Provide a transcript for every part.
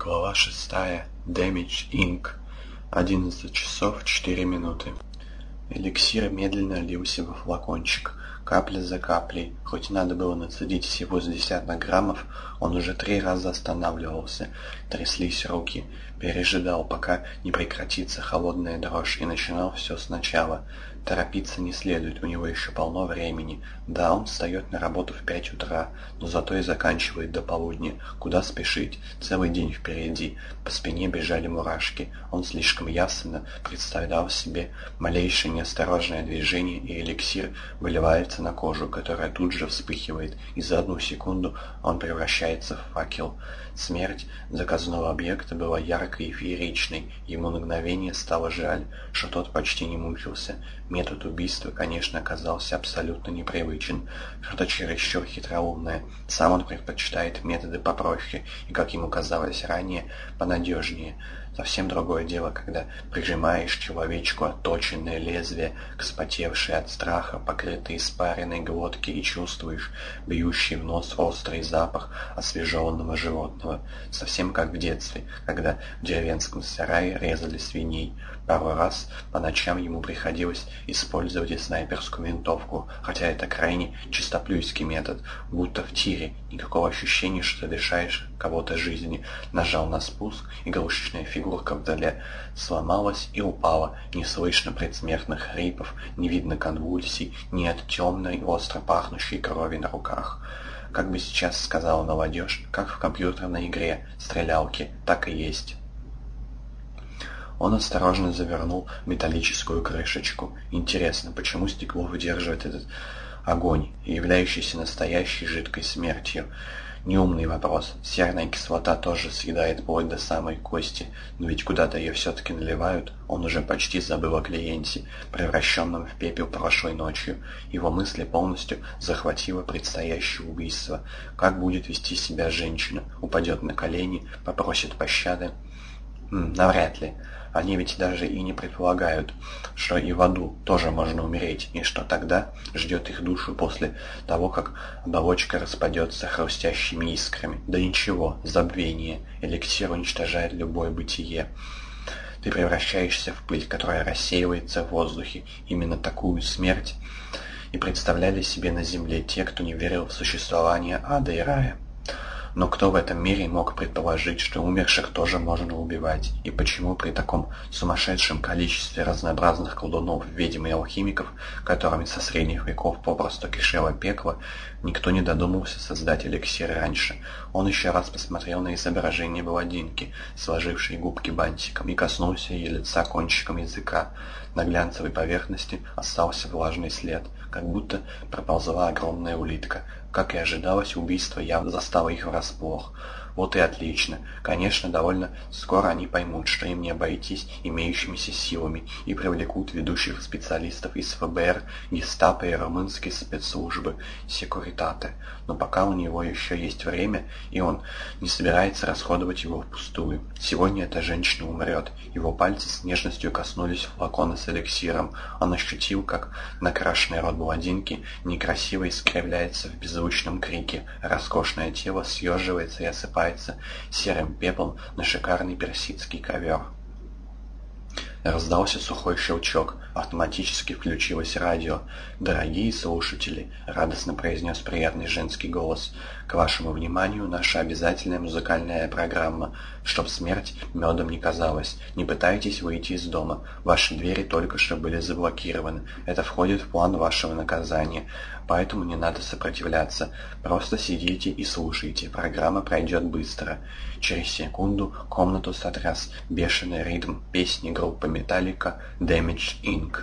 Глава шестая. Damage Inc. Одиннадцать часов четыре минуты. Эликсир медленно лился во флакончик, капля за каплей. Хоть надо было нацедить всего с десяток граммов, он уже три раза останавливался. Тряслись руки. Пережидал, пока не прекратится холодная дрожь, и начинал все сначала. Торопиться не следует, у него еще полно времени. Да, он встает на работу в пять утра, но зато и заканчивает до полудня. Куда спешить? Целый день впереди. По спине бежали мурашки. Он слишком ясно представлял себе малейшее неосторожное движение, и эликсир выливается на кожу, которая тут же вспыхивает, и за одну секунду он превращается в факел. Смерть заказанного объекта была яркой и фееричной. Ему на мгновение стало жаль, что тот почти не мучился. Метод убийства, конечно, оказался абсолютно непривычен. Что-то чересчур хитроумное. Сам он предпочитает методы попроще и, как ему казалось ранее, понадежнее. Совсем другое дело, когда прижимаешь человечку отточенное лезвие к спотевшей от страха, покрытой испаренной глотке и чувствуешь бьющий в нос острый запах освеженного животного. Совсем как в детстве, когда в деревенском сарае резали свиней. Пару раз по ночам ему приходилось использовать и снайперскую винтовку, хотя это крайне чистоплюйский метод, будто в тире, никакого ощущения, что лишаешь кого-то жизни. Нажал на спуск, игрушечная фигурка вдали сломалась и упала, не слышно предсмертных хрипов, не видно конвульсий, нет темной, остро пахнущей крови на руках. Как бы сейчас сказала молодежь, как в компьютерной игре, стрелялки, так и есть. Он осторожно завернул металлическую крышечку. Интересно, почему стекло выдерживает этот огонь, являющийся настоящей жидкой смертью? Неумный вопрос. Серная кислота тоже съедает вплоть до самой кости, но ведь куда-то ее все-таки наливают. Он уже почти забыл о клиенте, превращенном в пепел прошлой ночью. Его мысли полностью захватило предстоящее убийство. Как будет вести себя женщина? Упадет на колени, попросит пощады? М, навряд ли. Они ведь даже и не предполагают, что и в аду тоже можно умереть, и что тогда ждет их душу после того, как оболочка распадется хрустящими искрами. Да ничего, забвение, эликсир уничтожает любое бытие. Ты превращаешься в пыль, которая рассеивается в воздухе. Именно такую смерть и представляли себе на земле те, кто не верил в существование ада и рая. Но кто в этом мире мог предположить, что умерших тоже можно убивать? И почему при таком сумасшедшем количестве разнообразных колдунов, ведьм и алхимиков, которыми со средних веков попросту кишело пекло, никто не додумался создать эликсир раньше? Он еще раз посмотрел на изображение блондинки, сложившей губки бантиком, и коснулся ее лица кончиком языка. На глянцевой поверхности остался влажный след, как будто проползла огромная улитка. Как и ожидалось, убийство явно застало их врасплох. Вот и отлично. Конечно, довольно скоро они поймут, что им не обойтись имеющимися силами и привлекут ведущих специалистов из ФБР, гестапо и румынской спецслужбы Секуритаты. Но пока у него еще есть время, и он не собирается расходовать его впустую. Сегодня эта женщина умрет. Его пальцы с нежностью коснулись флакона с эликсиром. Он ощутил, как накрашенный рот блондинки некрасиво искривляется в беззвучном крике. Роскошное тело съеживается и осыпается серым пеплом на шикарный персидский ковер. Раздался сухой щелчок. Автоматически включилось радио. «Дорогие слушатели!» — радостно произнес приятный женский голос. «К вашему вниманию наша обязательная музыкальная программа. Чтоб смерть медом не казалась. Не пытайтесь выйти из дома. Ваши двери только что были заблокированы. Это входит в план вашего наказания. Поэтому не надо сопротивляться. Просто сидите и слушайте. Программа пройдет быстро». Через секунду комнату сотряс бешеный ритм песни группы Металлика «Damage Inc».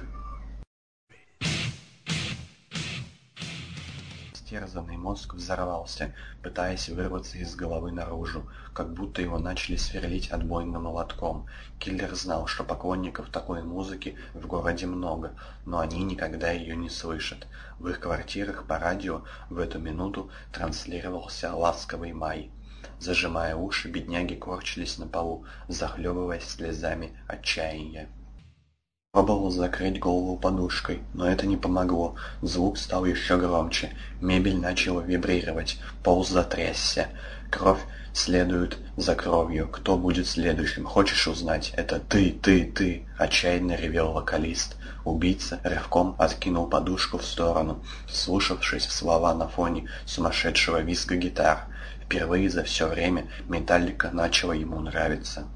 Стерзанный мозг взорвался, пытаясь вырваться из головы наружу, как будто его начали сверлить отбойным молотком. Киллер знал, что поклонников такой музыки в городе много, но они никогда ее не слышат. В их квартирах по радио в эту минуту транслировался «Ласковый май». Зажимая уши, бедняги корчились на полу, захлебываясь слезами отчаяния. Пробовал закрыть голову подушкой, но это не помогло. Звук стал еще громче. Мебель начала вибрировать. Пол затрясся. Кровь следует за кровью. Кто будет следующим? Хочешь узнать? Это ты, ты, ты! Отчаянно ревел вокалист. Убийца рывком откинул подушку в сторону, вслушавшись в слова на фоне сумасшедшего визга гитар. Впервые за все время Металлика начала ему нравиться.